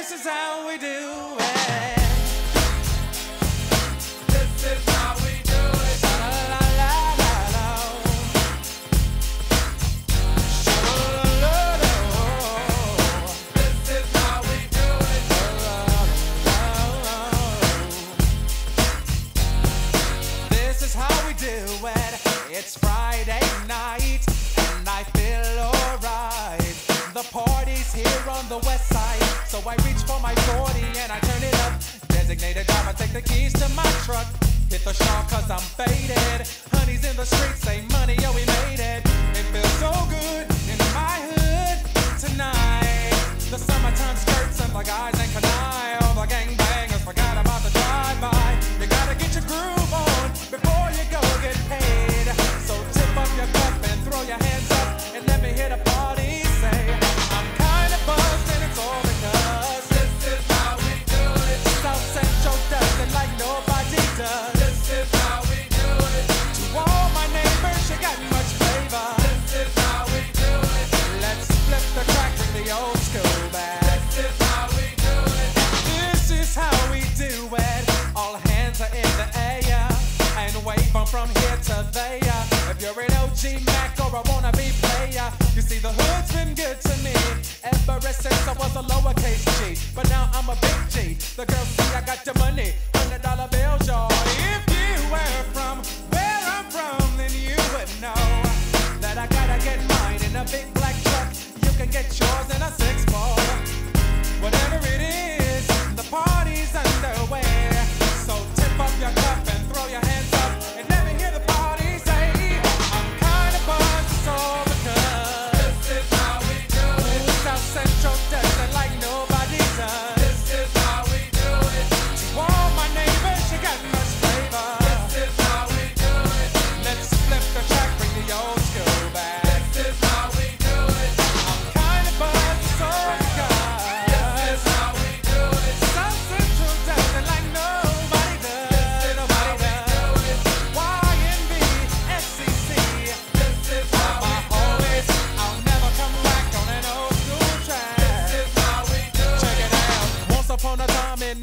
This is how we do it. This is how we do it. La la la la la. Sha-la-la-la-la. This is how we do it. This is how we do it. It's Friday night, and I feel. The party's here on the west side, so I reach for my 40 and I turn it up. Designated driver, take the keys to my truck. Hit the shawl cause I'm faded. Honey's in the streets, say money, yo, we made it. It feels so good in my hood tonight. The summertime skirts and the guys ain't canine. The gangbangers from here to there. If you're an OG Mac or a wannabe player, you see the hood's been good to me ever since I was a lowercase G. But now I'm a big G. The girls see I got the money, hundred dollar bills,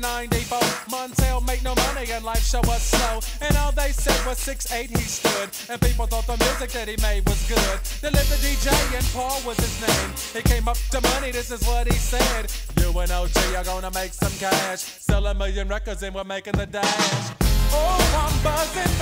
94, Montell make no money and life show was slow. And all they said was 6'8 he stood. And people thought the music that he made was good. The DJ and Paul was his name. He came up to money, this is what he said. You and OG are gonna make some cash. Sell a million records and we're making the dash. Oh, I'm buzzing